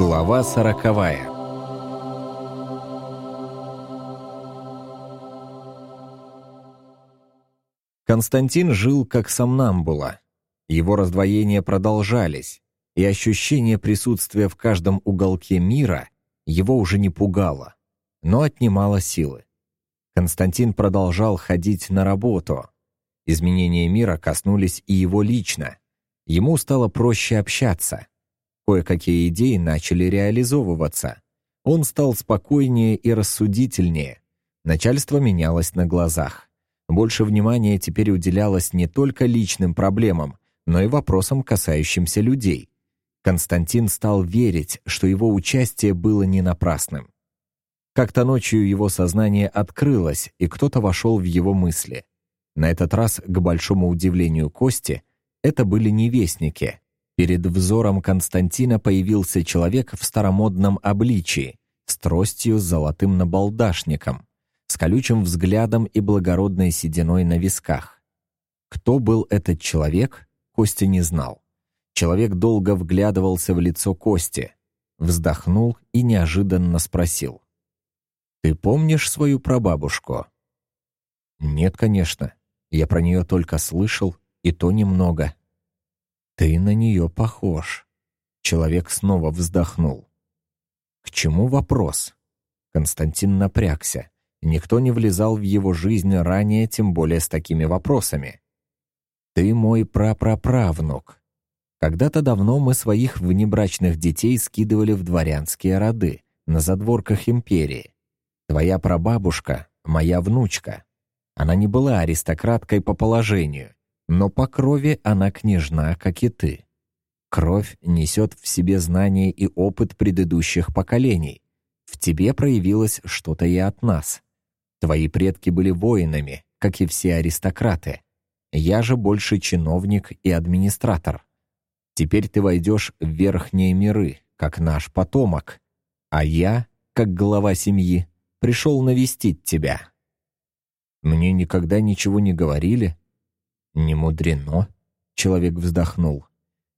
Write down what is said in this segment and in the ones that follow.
Глава сороковая Константин жил как сомнамбула. Его раздвоения продолжались, и ощущение присутствия в каждом уголке мира его уже не пугало, но отнимало силы. Константин продолжал ходить на работу. Изменения мира коснулись и его лично. Ему стало проще общаться. Кое-какие идеи начали реализовываться. Он стал спокойнее и рассудительнее. Начальство менялось на глазах. Больше внимания теперь уделялось не только личным проблемам, но и вопросам, касающимся людей. Константин стал верить, что его участие было не напрасным. Как-то ночью его сознание открылось, и кто-то вошел в его мысли. На этот раз, к большому удивлению Кости, это были невестники. Перед взором Константина появился человек в старомодном обличии, с тростью с золотым набалдашником, с колючим взглядом и благородной сединой на висках. Кто был этот человек, Костя не знал. Человек долго вглядывался в лицо Кости, вздохнул и неожиданно спросил. «Ты помнишь свою прабабушку?» «Нет, конечно. Я про нее только слышал, и то немного». «Ты на нее похож». Человек снова вздохнул. «К чему вопрос?» Константин напрягся. Никто не влезал в его жизнь ранее, тем более с такими вопросами. «Ты мой прапраправнук. Когда-то давно мы своих внебрачных детей скидывали в дворянские роды, на задворках империи. Твоя прабабушка — моя внучка. Она не была аристократкой по положению, но по крови она княжна, как и ты. Кровь несет в себе знания и опыт предыдущих поколений. В тебе проявилось что-то и от нас. Твои предки были воинами, как и все аристократы. Я же больше чиновник и администратор. Теперь ты войдешь в верхние миры, как наш потомок. А я, как глава семьи, пришел навестить тебя. Мне никогда ничего не говорили, «Не мудрено», — человек вздохнул.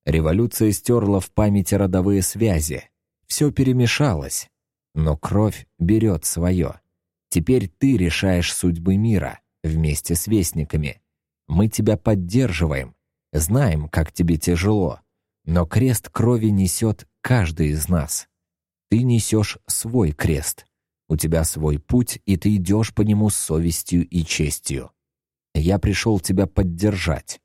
Революция стерла в памяти родовые связи. Все перемешалось. Но кровь берет свое. Теперь ты решаешь судьбы мира вместе с вестниками. Мы тебя поддерживаем, знаем, как тебе тяжело. Но крест крови несет каждый из нас. Ты несешь свой крест. У тебя свой путь, и ты идешь по нему с совестью и честью. Я пришел тебя поддержать.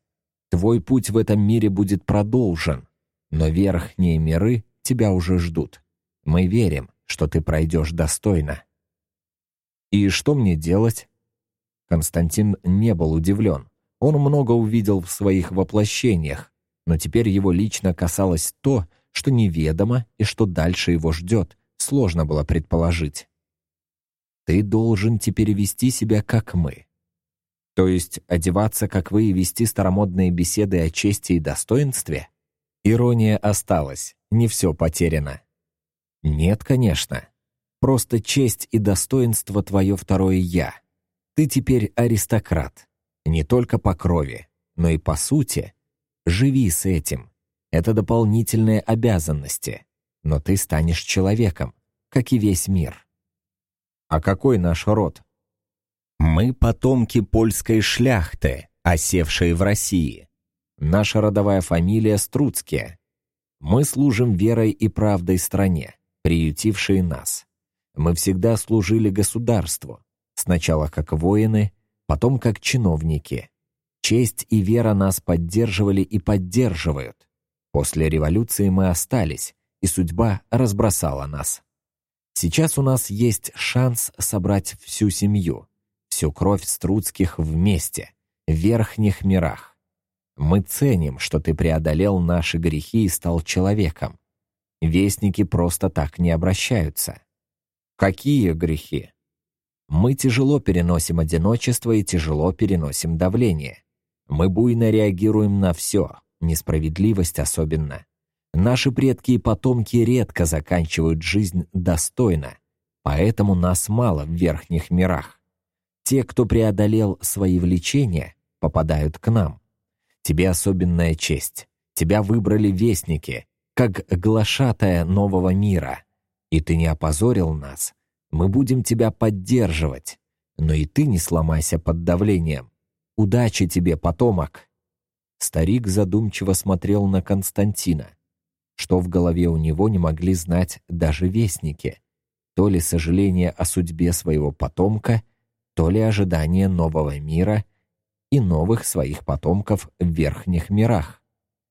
Твой путь в этом мире будет продолжен, но верхние миры тебя уже ждут. Мы верим, что ты пройдешь достойно. И что мне делать? Константин не был удивлен. Он много увидел в своих воплощениях, но теперь его лично касалось то, что неведомо и что дальше его ждет, сложно было предположить. Ты должен теперь вести себя как мы. То есть одеваться, как вы, и вести старомодные беседы о чести и достоинстве? Ирония осталась, не все потеряно. Нет, конечно. Просто честь и достоинство твое второе «я». Ты теперь аристократ. Не только по крови, но и по сути. Живи с этим. Это дополнительные обязанности. Но ты станешь человеком, как и весь мир. А какой наш род? Мы потомки польской шляхты, осевшей в России. Наша родовая фамилия Струцкие. Мы служим верой и правдой стране, приютившей нас. Мы всегда служили государству, сначала как воины, потом как чиновники. Честь и вера нас поддерживали и поддерживают. После революции мы остались, и судьба разбросала нас. Сейчас у нас есть шанс собрать всю семью, всю кровь Струцких вместе, в верхних мирах. Мы ценим, что ты преодолел наши грехи и стал человеком. Вестники просто так не обращаются. Какие грехи? Мы тяжело переносим одиночество и тяжело переносим давление. Мы буйно реагируем на все, несправедливость особенно. Наши предки и потомки редко заканчивают жизнь достойно, поэтому нас мало в верхних мирах. Те, кто преодолел свои влечения, попадают к нам. Тебе особенная честь. Тебя выбрали вестники. как глашатая нового мира. И ты не опозорил нас. Мы будем тебя поддерживать. Но и ты не сломайся под давлением. Удачи тебе, потомок!» Старик задумчиво смотрел на Константина. Что в голове у него не могли знать даже вестники. То ли сожаление о судьбе своего потомка, то ли ожидание нового мира и новых своих потомков в верхних мирах.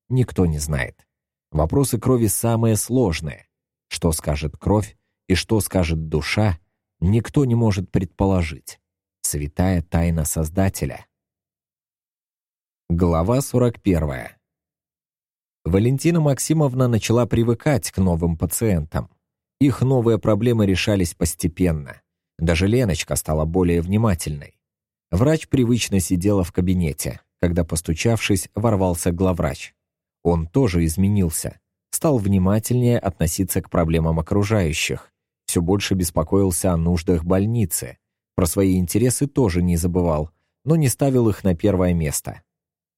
Никто не знает. Вопросы крови самые сложные. Что скажет кровь и что скажет душа, никто не может предположить. Святая тайна Создателя. Глава 41. Валентина Максимовна начала привыкать к новым пациентам. Их новые проблемы решались постепенно. Даже Леночка стала более внимательной. Врач привычно сидела в кабинете, когда, постучавшись, ворвался главврач. Он тоже изменился, стал внимательнее относиться к проблемам окружающих, все больше беспокоился о нуждах больницы, про свои интересы тоже не забывал, но не ставил их на первое место.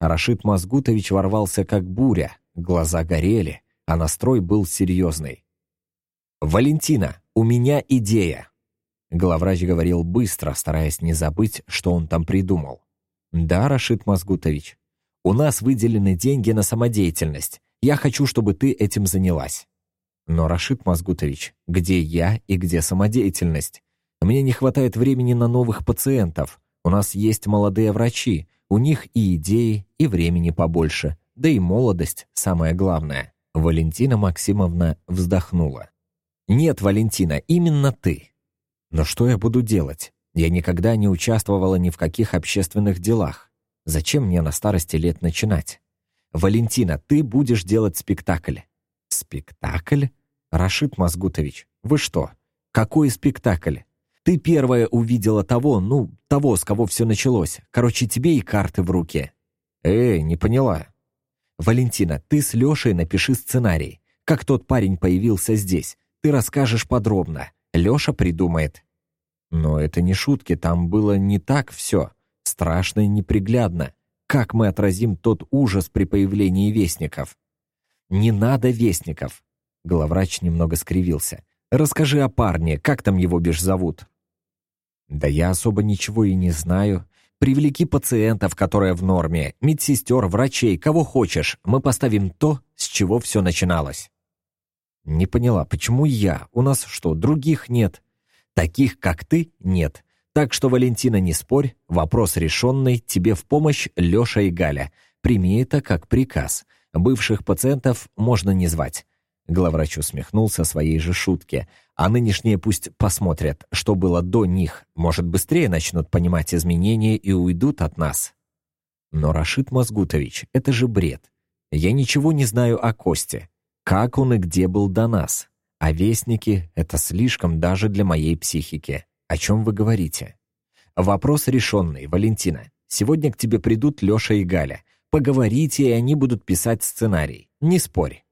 Рашид Мазгутович ворвался как буря, глаза горели, а настрой был серьезный. «Валентина, у меня идея!» Главврач говорил быстро, стараясь не забыть, что он там придумал. «Да, Рашид Мазгутович, у нас выделены деньги на самодеятельность. Я хочу, чтобы ты этим занялась». «Но, Рашид Мазгутович, где я и где самодеятельность? Мне не хватает времени на новых пациентов. У нас есть молодые врачи, у них и идеи, и времени побольше, да и молодость самое главное». Валентина Максимовна вздохнула. «Нет, Валентина, именно ты. Но что я буду делать? Я никогда не участвовала ни в каких общественных делах. Зачем мне на старости лет начинать? Валентина, ты будешь делать спектакль». «Спектакль? Рашид Мазгутович, вы что? Какой спектакль? Ты первая увидела того, ну, того, с кого все началось. Короче, тебе и карты в руки». «Эй, не поняла». «Валентина, ты с Лешей напиши сценарий. Как тот парень появился здесь. Ты расскажешь подробно. Леша придумает». «Но это не шутки, там было не так все. Страшно и неприглядно. Как мы отразим тот ужас при появлении вестников?» «Не надо вестников!» Главврач немного скривился. «Расскажи о парне, как там его бишь зовут?» «Да я особо ничего и не знаю. Привлеки пациентов, которые в норме, медсестер, врачей, кого хочешь. Мы поставим то, с чего все начиналось». «Не поняла, почему я? У нас что, других нет?» «Таких, как ты, нет. Так что, Валентина, не спорь, вопрос решенный, тебе в помощь Леша и Галя. Прими это как приказ. Бывших пациентов можно не звать. Главврач усмехнулся своей же шутке. «А нынешние пусть посмотрят, что было до них. Может, быстрее начнут понимать изменения и уйдут от нас». «Но, Рашид Мазгутович, это же бред. Я ничего не знаю о Косте. Как он и где был до нас? А вестники — это слишком даже для моей психики. О чем вы говорите?» «Вопрос решенный, Валентина. Сегодня к тебе придут Леша и Галя. Поговорите, и они будут писать сценарий. Не спорь».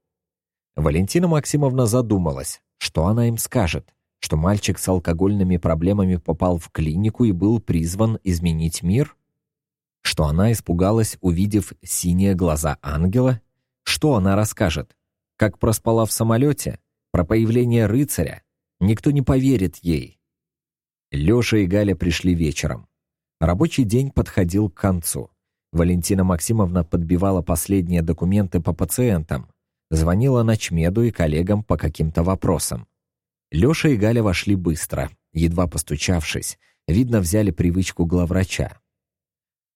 Валентина Максимовна задумалась, что она им скажет, что мальчик с алкогольными проблемами попал в клинику и был призван изменить мир? Что она испугалась, увидев синие глаза ангела? Что она расскажет? Как проспала в самолете? Про появление рыцаря? Никто не поверит ей. Леша и Галя пришли вечером. Рабочий день подходил к концу. Валентина Максимовна подбивала последние документы по пациентам, Звонила ночмеду и коллегам по каким-то вопросам. Леша и Галя вошли быстро, едва постучавшись. Видно, взяли привычку главврача.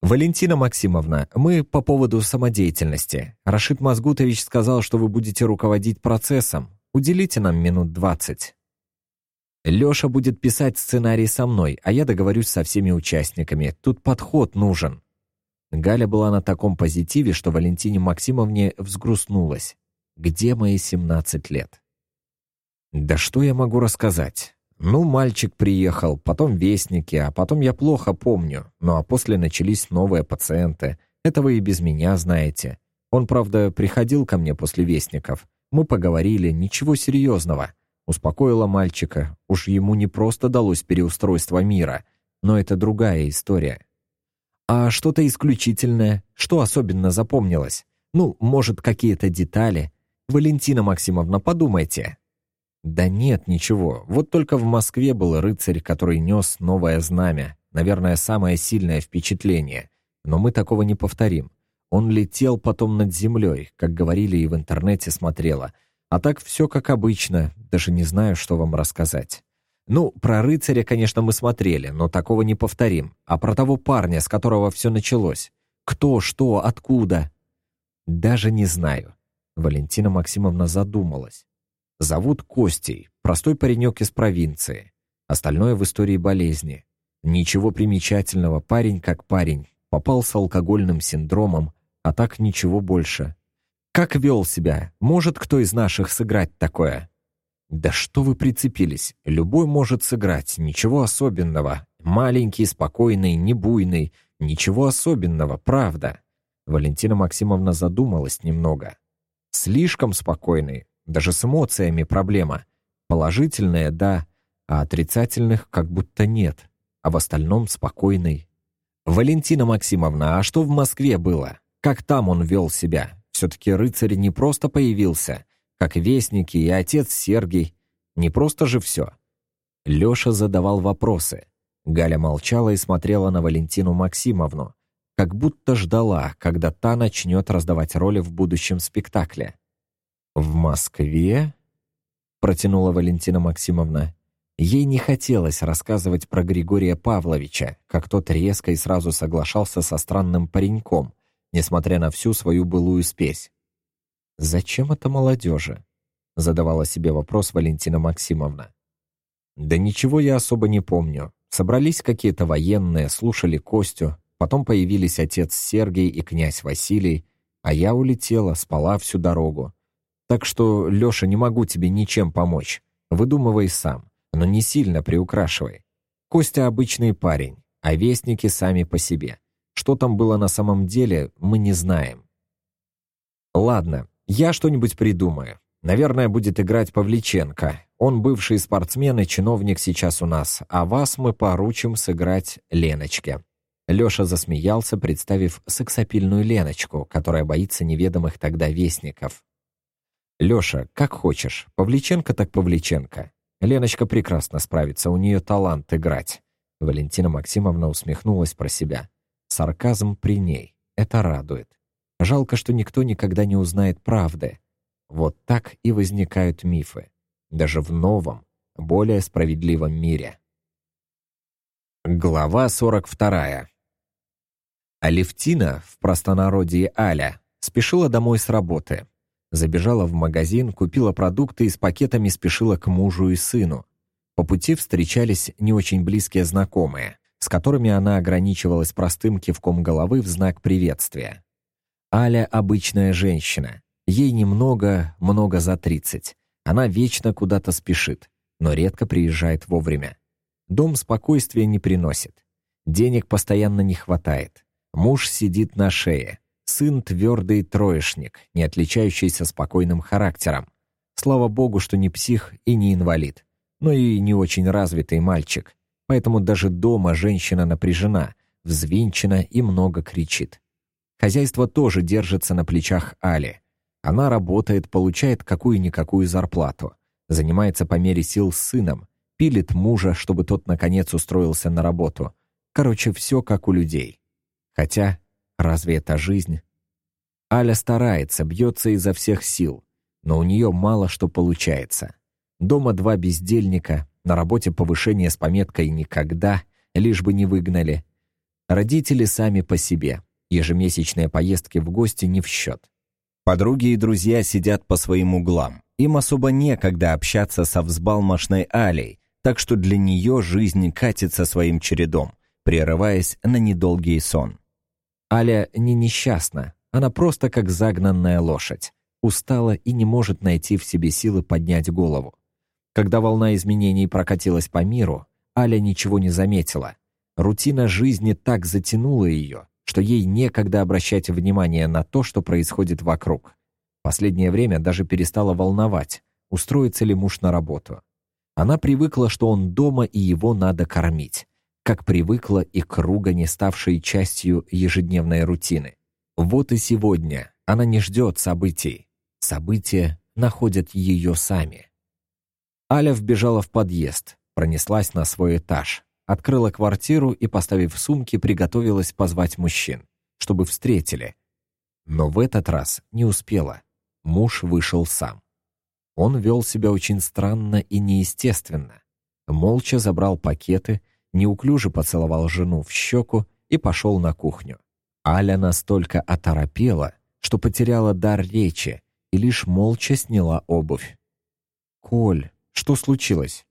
«Валентина Максимовна, мы по поводу самодеятельности. Рашид Мазгутович сказал, что вы будете руководить процессом. Уделите нам минут двадцать». Леша будет писать сценарий со мной, а я договорюсь со всеми участниками. Тут подход нужен». Галя была на таком позитиве, что Валентине Максимовне взгрустнулась. Где мои 17 лет? Да что я могу рассказать? Ну, мальчик приехал, потом вестники, а потом я плохо помню. Ну а после начались новые пациенты. Это вы и без меня знаете. Он, правда, приходил ко мне после вестников. Мы поговорили, ничего серьезного. Успокоила мальчика. Уж ему не просто далось переустройство мира, но это другая история. А что-то исключительное, что особенно запомнилось? Ну, может, какие-то детали? «Валентина Максимовна, подумайте». «Да нет, ничего. Вот только в Москве был рыцарь, который нес новое знамя. Наверное, самое сильное впечатление. Но мы такого не повторим. Он летел потом над землей, как говорили и в интернете смотрела. А так все как обычно, даже не знаю, что вам рассказать. Ну, про рыцаря, конечно, мы смотрели, но такого не повторим. А про того парня, с которого все началось. Кто, что, откуда? Даже не знаю. Валентина Максимовна задумалась. Зовут Костей, простой паренек из провинции. Остальное в истории болезни. Ничего примечательного, парень как парень. Попал с алкогольным синдромом, а так ничего больше. Как вел себя? Может кто из наших сыграть такое? Да что вы прицепились? Любой может сыграть, ничего особенного. Маленький, спокойный, небуйный. Ничего особенного, правда. Валентина Максимовна задумалась немного. Слишком спокойный, даже с эмоциями проблема. Положительные – да, а отрицательных как будто нет. А в остальном спокойный. «Валентина Максимовна, а что в Москве было? Как там он вел себя? Все-таки рыцарь не просто появился, как вестники и отец Сергий. Не просто же все. Леша задавал вопросы. Галя молчала и смотрела на Валентину Максимовну, как будто ждала, когда та начнет раздавать роли в будущем спектакле. «В Москве?» — протянула Валентина Максимовна. Ей не хотелось рассказывать про Григория Павловича, как тот резко и сразу соглашался со странным пареньком, несмотря на всю свою былую спесь. «Зачем это молодежи?» — задавала себе вопрос Валентина Максимовна. «Да ничего я особо не помню. Собрались какие-то военные, слушали Костю, потом появились отец Сергей и князь Василий, а я улетела, спала всю дорогу. Так что, Леша, не могу тебе ничем помочь. Выдумывай сам, но не сильно приукрашивай. Костя обычный парень, а вестники сами по себе. Что там было на самом деле, мы не знаем. Ладно, я что-нибудь придумаю. Наверное, будет играть Павличенко. Он бывший спортсмен и чиновник сейчас у нас, а вас мы поручим сыграть Леночке». Леша засмеялся, представив сексапильную Леночку, которая боится неведомых тогда вестников. «Леша, как хочешь. Павличенко так Павличенко. Леночка прекрасно справится, у нее талант играть». Валентина Максимовна усмехнулась про себя. Сарказм при ней. Это радует. Жалко, что никто никогда не узнает правды. Вот так и возникают мифы. Даже в новом, более справедливом мире. Глава 42. Алевтина, в простонародье Аля, спешила домой с работы. Забежала в магазин, купила продукты и с пакетами спешила к мужу и сыну. По пути встречались не очень близкие знакомые с которыми она ограничивалась простым кивком головы в знак приветствия. Аля — обычная женщина. Ей немного, много за тридцать. Она вечно куда-то спешит, но редко приезжает вовремя. Дом спокойствия не приносит. Денег постоянно не хватает. Муж сидит на шее. Сын твердый троечник, не отличающийся спокойным характером. Слава богу, что не псих и не инвалид, но и не очень развитый мальчик, поэтому даже дома женщина напряжена, взвинчена и много кричит. Хозяйство тоже держится на плечах Али. Она работает, получает какую-никакую зарплату, занимается по мере сил с сыном, пилит мужа, чтобы тот наконец устроился на работу. Короче, все как у людей. Хотя, разве это жизнь? Аля старается, бьется изо всех сил, но у нее мало что получается. Дома два бездельника, на работе повышение с пометкой «никогда», лишь бы не выгнали. Родители сами по себе. Ежемесячные поездки в гости не в счет. Подруги и друзья сидят по своим углам. Им особо некогда общаться со взбалмошной Алей, так что для нее жизнь катится своим чередом, прерываясь на недолгий сон. Аля не несчастна, она просто как загнанная лошадь. Устала и не может найти в себе силы поднять голову. Когда волна изменений прокатилась по миру, Аля ничего не заметила. Рутина жизни так затянула ее, что ей некогда обращать внимание на то, что происходит вокруг. Последнее время даже перестала волновать, устроится ли муж на работу. Она привыкла, что он дома и его надо кормить, как привыкла и к ругани, ставшей частью ежедневной рутины. Вот и сегодня она не ждет событий. События находят ее сами. Аля вбежала в подъезд, пронеслась на свой этаж, открыла квартиру и, поставив сумки, приготовилась позвать мужчин, чтобы встретили. Но в этот раз не успела. Муж вышел сам. Он вел себя очень странно и неестественно. Молча забрал пакеты, неуклюже поцеловал жену в щеку и пошел на кухню. Аля настолько оторопела, что потеряла дар речи и лишь молча сняла обувь. «Коль, что случилось?»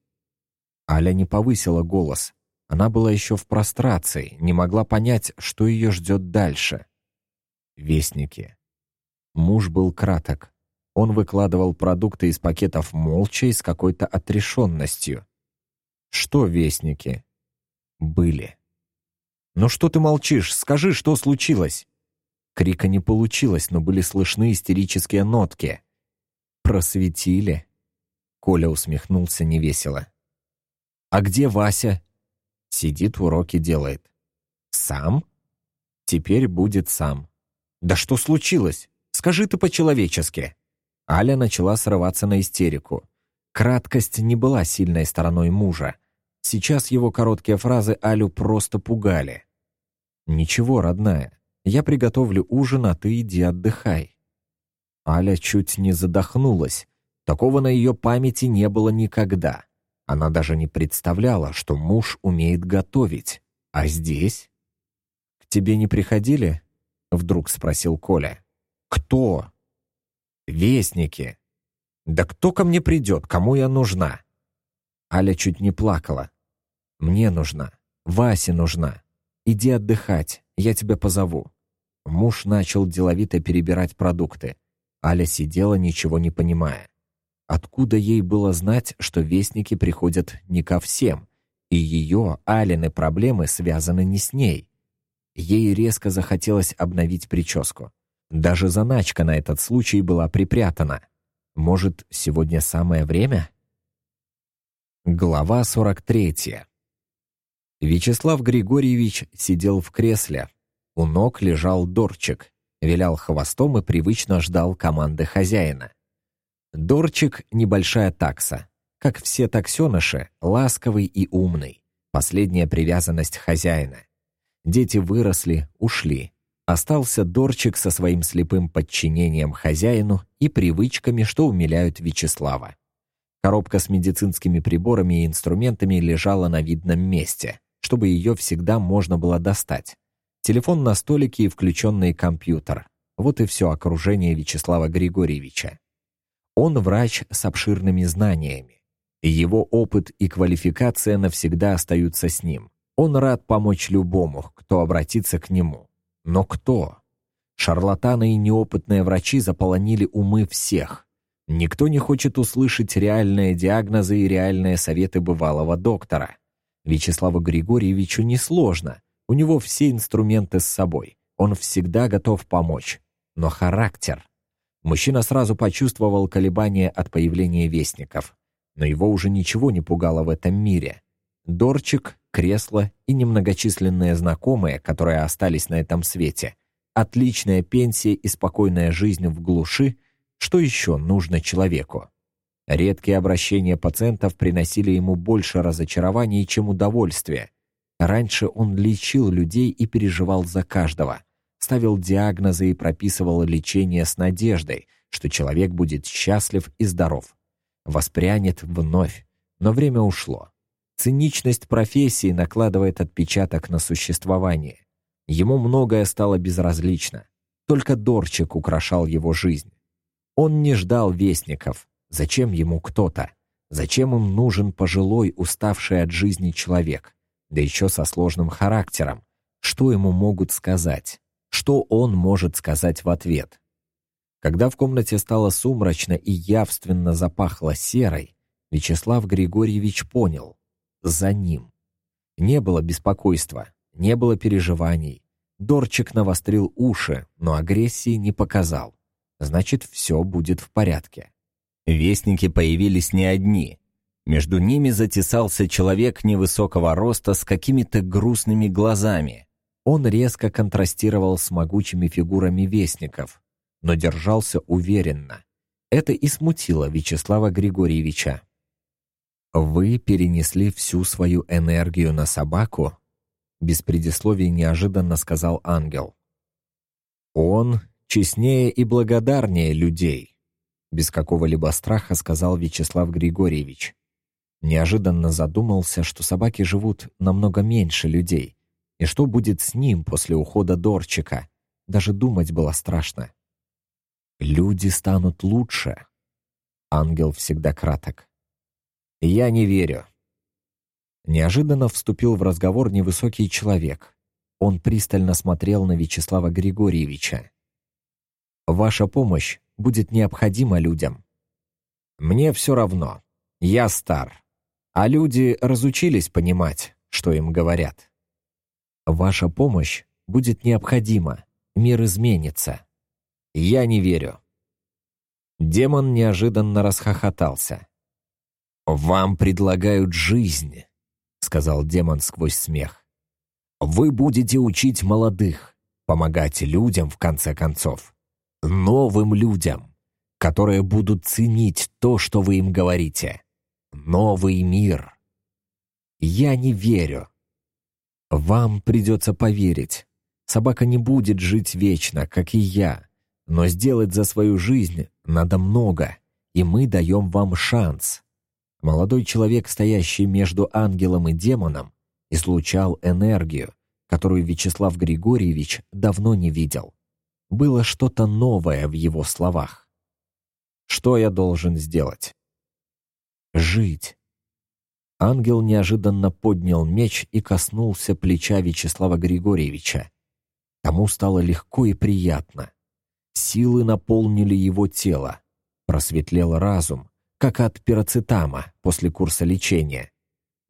Аля не повысила голос. Она была еще в прострации, не могла понять, что ее ждет дальше. Вестники. Муж был краток. Он выкладывал продукты из пакетов молча и с какой-то отрешенностью. Что вестники? Были. «Ну что ты молчишь? Скажи, что случилось?» Крика не получилось, но были слышны истерические нотки. «Просветили?» Коля усмехнулся невесело. «А где Вася?» Сидит, уроки делает. «Сам?» «Теперь будет сам». «Да что случилось? Скажи ты по-человечески». Аля начала срываться на истерику. Краткость не была сильной стороной мужа. Сейчас его короткие фразы Алю просто пугали. «Ничего, родная, я приготовлю ужин, а ты иди отдыхай». Аля чуть не задохнулась. Такого на ее памяти не было никогда. Она даже не представляла, что муж умеет готовить. А здесь? «К тебе не приходили?» — вдруг спросил Коля. «Кто?» «Вестники». «Да кто ко мне придет? Кому я нужна?» Аля чуть не плакала. «Мне нужна. Васе нужна. Иди отдыхать, я тебя позову». Муж начал деловито перебирать продукты. Аля сидела, ничего не понимая. Откуда ей было знать, что вестники приходят не ко всем, и ее, Алины, проблемы связаны не с ней? Ей резко захотелось обновить прическу. Даже заначка на этот случай была припрятана. Может, сегодня самое время? Глава 43. Вячеслав Григорьевич сидел в кресле. У ног лежал Дорчик, вилял хвостом и привычно ждал команды хозяина. Дорчик — небольшая такса. Как все таксеныши, ласковый и умный. Последняя привязанность хозяина. Дети выросли, ушли. Остался Дорчик со своим слепым подчинением хозяину и привычками, что умиляют Вячеслава. Коробка с медицинскими приборами и инструментами лежала на видном месте чтобы ее всегда можно было достать. Телефон на столике и включенный компьютер. Вот и все окружение Вячеслава Григорьевича. Он врач с обширными знаниями. Его опыт и квалификация навсегда остаются с ним. Он рад помочь любому, кто обратится к нему. Но кто? Шарлатаны и неопытные врачи заполонили умы всех. Никто не хочет услышать реальные диагнозы и реальные советы бывалого доктора. Вячеславу Григорьевичу несложно. У него все инструменты с собой. Он всегда готов помочь. Но характер... Мужчина сразу почувствовал колебания от появления вестников. Но его уже ничего не пугало в этом мире. Дорчик, кресло и немногочисленные знакомые, которые остались на этом свете. Отличная пенсия и спокойная жизнь в глуши. Что еще нужно человеку? Редкие обращения пациентов приносили ему больше разочарований, чем удовольствия. Раньше он лечил людей и переживал за каждого, ставил диагнозы и прописывал лечение с надеждой, что человек будет счастлив и здоров. Воспрянет вновь, но время ушло. Циничность профессии накладывает отпечаток на существование. Ему многое стало безразлично. Только Дорчик украшал его жизнь. Он не ждал вестников, Зачем ему кто-то? Зачем им нужен пожилой, уставший от жизни человек? Да еще со сложным характером. Что ему могут сказать? Что он может сказать в ответ? Когда в комнате стало сумрачно и явственно запахло серой, Вячеслав Григорьевич понял — за ним. Не было беспокойства, не было переживаний. Дорчик навострил уши, но агрессии не показал. Значит, все будет в порядке. Вестники появились не одни. Между ними затесался человек невысокого роста с какими-то грустными глазами. Он резко контрастировал с могучими фигурами вестников, но держался уверенно. Это и смутило Вячеслава Григорьевича. «Вы перенесли всю свою энергию на собаку?» Без предисловий неожиданно сказал ангел. «Он честнее и благодарнее людей», без какого-либо страха сказал Вячеслав Григорьевич. Неожиданно задумался, что собаки живут намного меньше людей, и что будет с ним после ухода Дорчика. Даже думать было страшно. «Люди станут лучше». Ангел всегда краток. «Я не верю». Неожиданно вступил в разговор невысокий человек. Он пристально смотрел на Вячеслава Григорьевича. «Ваша помощь будет необходима людям». «Мне все равно. Я стар. А люди разучились понимать, что им говорят». «Ваша помощь будет необходима. Мир изменится». «Я не верю». Демон неожиданно расхохотался. «Вам предлагают жизнь», — сказал демон сквозь смех. «Вы будете учить молодых, помогать людям, в конце концов новым людям, которые будут ценить то, что вы им говорите. Новый мир. Я не верю. Вам придется поверить. Собака не будет жить вечно, как и я. Но сделать за свою жизнь надо много, и мы даем вам шанс. Молодой человек, стоящий между ангелом и демоном, излучал энергию, которую Вячеслав Григорьевич давно не видел. Было что-то новое в его словах. Что я должен сделать? Жить. Ангел неожиданно поднял меч и коснулся плеча Вячеслава Григорьевича. Тому стало легко и приятно. Силы наполнили его тело. Просветлел разум, как от пироцетама после курса лечения.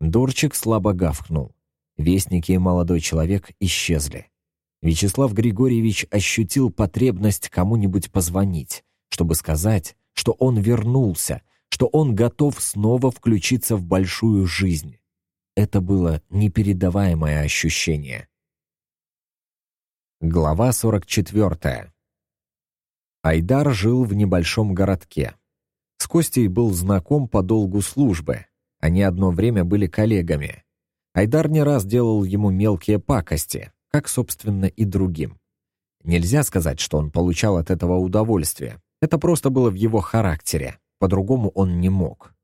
Дорчик слабо гавкнул. Вестники и молодой человек исчезли. Вячеслав Григорьевич ощутил потребность кому-нибудь позвонить, чтобы сказать, что он вернулся, что он готов снова включиться в большую жизнь. Это было непередаваемое ощущение. Глава 44. Айдар жил в небольшом городке. С Костей был знаком по долгу службы. Они одно время были коллегами. Айдар не раз делал ему мелкие пакости, как, собственно, и другим. Нельзя сказать, что он получал от этого удовольствие. Это просто было в его характере. По-другому он не мог.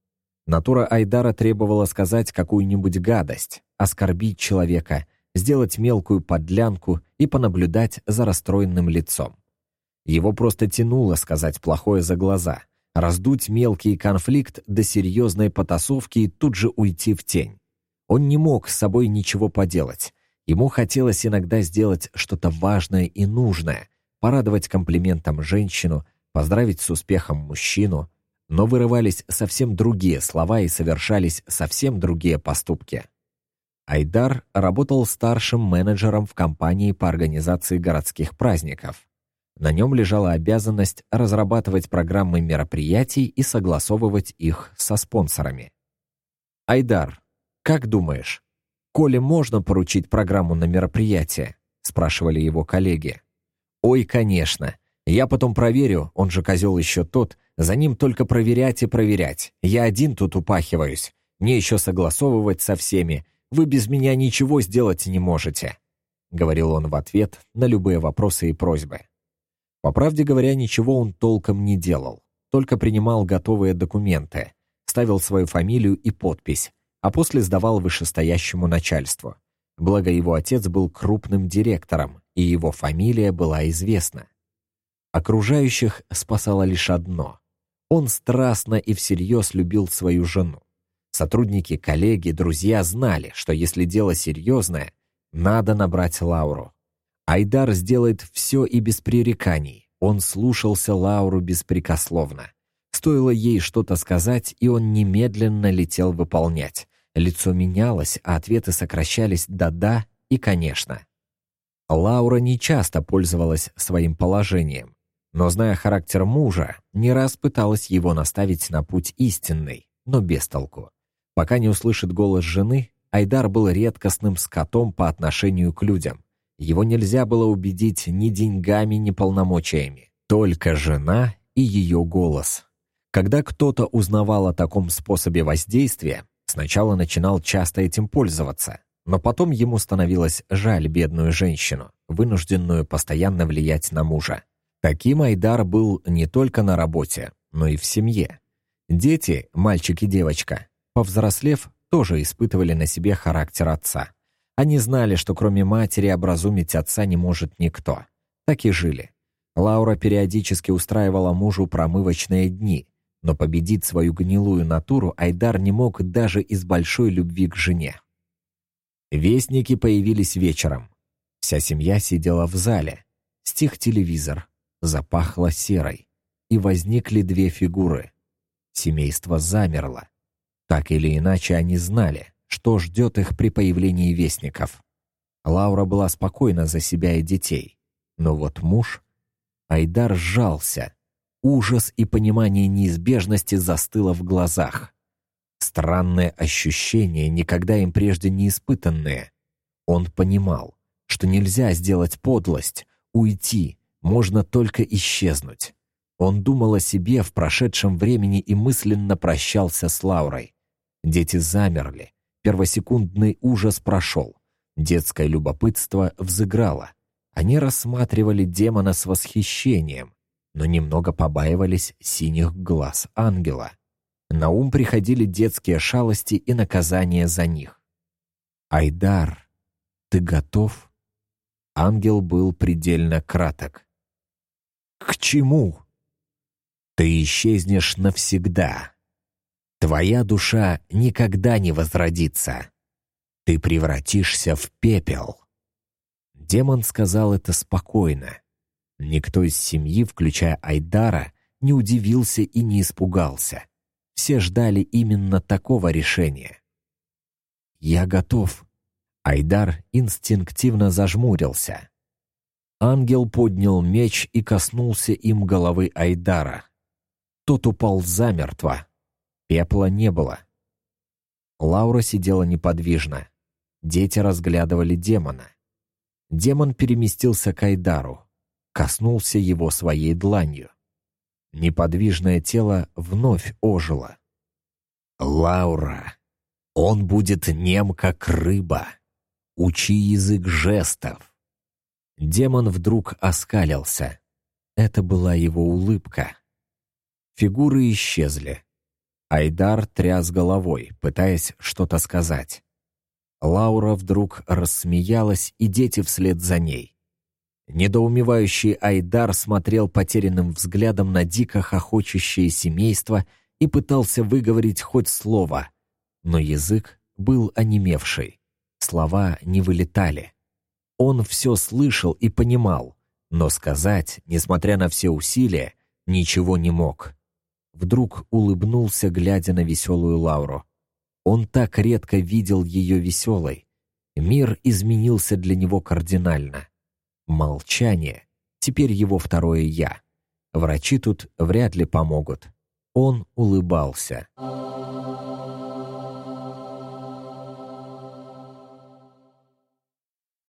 Натура Айдара требовала сказать какую-нибудь гадость, оскорбить человека, сделать мелкую подлянку и понаблюдать за расстроенным лицом. Его просто тянуло сказать плохое за глаза, раздуть мелкий конфликт до серьезной потасовки и тут же уйти в тень. Он не мог с собой ничего поделать. Ему хотелось иногда сделать что-то важное и нужное, порадовать комплиментом женщину, поздравить с успехом мужчину, но вырывались совсем другие слова и совершались совсем другие поступки. Айдар работал старшим менеджером в компании по организации городских праздников. На нем лежала обязанность разрабатывать программы мероприятий и согласовывать их со спонсорами. «Айдар, как думаешь, «Коле можно поручить программу на мероприятие?» — спрашивали его коллеги. «Ой, конечно. Я потом проверю, он же козел еще тот. За ним только проверять и проверять. Я один тут упахиваюсь. Мне еще согласовывать со всеми. Вы без меня ничего сделать не можете», — говорил он в ответ на любые вопросы и просьбы. По правде говоря, ничего он толком не делал, только принимал готовые документы, ставил свою фамилию и подпись, а после сдавал вышестоящему начальству. Благо его отец был крупным директором, и его фамилия была известна. Окружающих спасало лишь одно. Он страстно и всерьез любил свою жену. Сотрудники, коллеги, друзья знали, что если дело серьезное, надо набрать Лауру. Айдар сделает все и без пререканий. Он слушался Лауру беспрекословно. Стоило ей что-то сказать, и он немедленно летел выполнять, Лицо менялось, а ответы сокращались до «да» и «конечно». Лаура не часто пользовалась своим положением, но, зная характер мужа, не раз пыталась его наставить на путь истинный, но без толку. Пока не услышит голос жены, Айдар был редкостным скотом по отношению к людям. Его нельзя было убедить ни деньгами, ни полномочиями. Только жена и ее голос. Когда кто-то узнавал о таком способе воздействия, сначала начинал часто этим пользоваться, но потом ему становилось жаль бедную женщину, вынужденную постоянно влиять на мужа. Таким Айдар был не только на работе, но и в семье. Дети, мальчик и девочка, повзрослев, тоже испытывали на себе характер отца. Они знали, что кроме матери образумить отца не может никто. Так и жили. Лаура периодически устраивала мужу промывочные дни, но победить свою гнилую натуру Айдар не мог даже из большой любви к жене. Вестники появились вечером. Вся семья сидела в зале. Стих телевизор. Запахло серой. И возникли две фигуры. Семейство замерло. Так или иначе они знали, что ждет их при появлении вестников. Лаура была спокойна за себя и детей. Но вот муж... Айдар сжался, Ужас и понимание неизбежности застыло в глазах. Странное ощущение, никогда им прежде не испытанное. Он понимал, что нельзя сделать подлость, уйти, можно только исчезнуть. Он думал о себе в прошедшем времени и мысленно прощался с Лаурой. Дети замерли, первосекундный ужас прошел, детское любопытство взыграло. Они рассматривали демона с восхищением, но немного побаивались синих глаз ангела. На ум приходили детские шалости и наказания за них. «Айдар, ты готов?» Ангел был предельно краток. «К чему?» «Ты исчезнешь навсегда. Твоя душа никогда не возродится. Ты превратишься в пепел». Демон сказал это спокойно, Никто из семьи, включая Айдара, не удивился и не испугался. Все ждали именно такого решения. «Я готов». Айдар инстинктивно зажмурился. Ангел поднял меч и коснулся им головы Айдара. Тот упал замертво. Пепла не было. Лаура сидела неподвижно. Дети разглядывали демона. Демон переместился к Айдару коснулся его своей дланью. Неподвижное тело вновь ожило. «Лаура, он будет нем, как рыба. Учи язык жестов». Демон вдруг оскалился. Это была его улыбка. Фигуры исчезли. Айдар тряс головой, пытаясь что-то сказать. Лаура вдруг рассмеялась, и дети вслед за ней. Недоумевающий Айдар смотрел потерянным взглядом на дико хохочущее семейство и пытался выговорить хоть слово, но язык был онемевший, слова не вылетали. Он все слышал и понимал, но сказать, несмотря на все усилия, ничего не мог. Вдруг улыбнулся, глядя на веселую Лауру. Он так редко видел ее веселой. Мир изменился для него кардинально. Молчание. Теперь его второе «я». Врачи тут вряд ли помогут. Он улыбался.